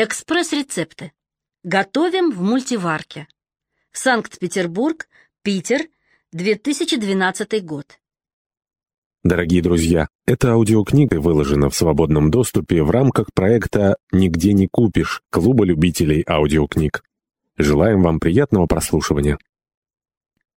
Экспресс-рецепты. Готовим в мультиварке. Санкт-Петербург, Питер, 2012 год. Дорогие друзья, эта аудиокнига выложена в свободном доступе в рамках проекта «Нигде не купишь» Клуба любителей аудиокниг. Желаем вам приятного прослушивания.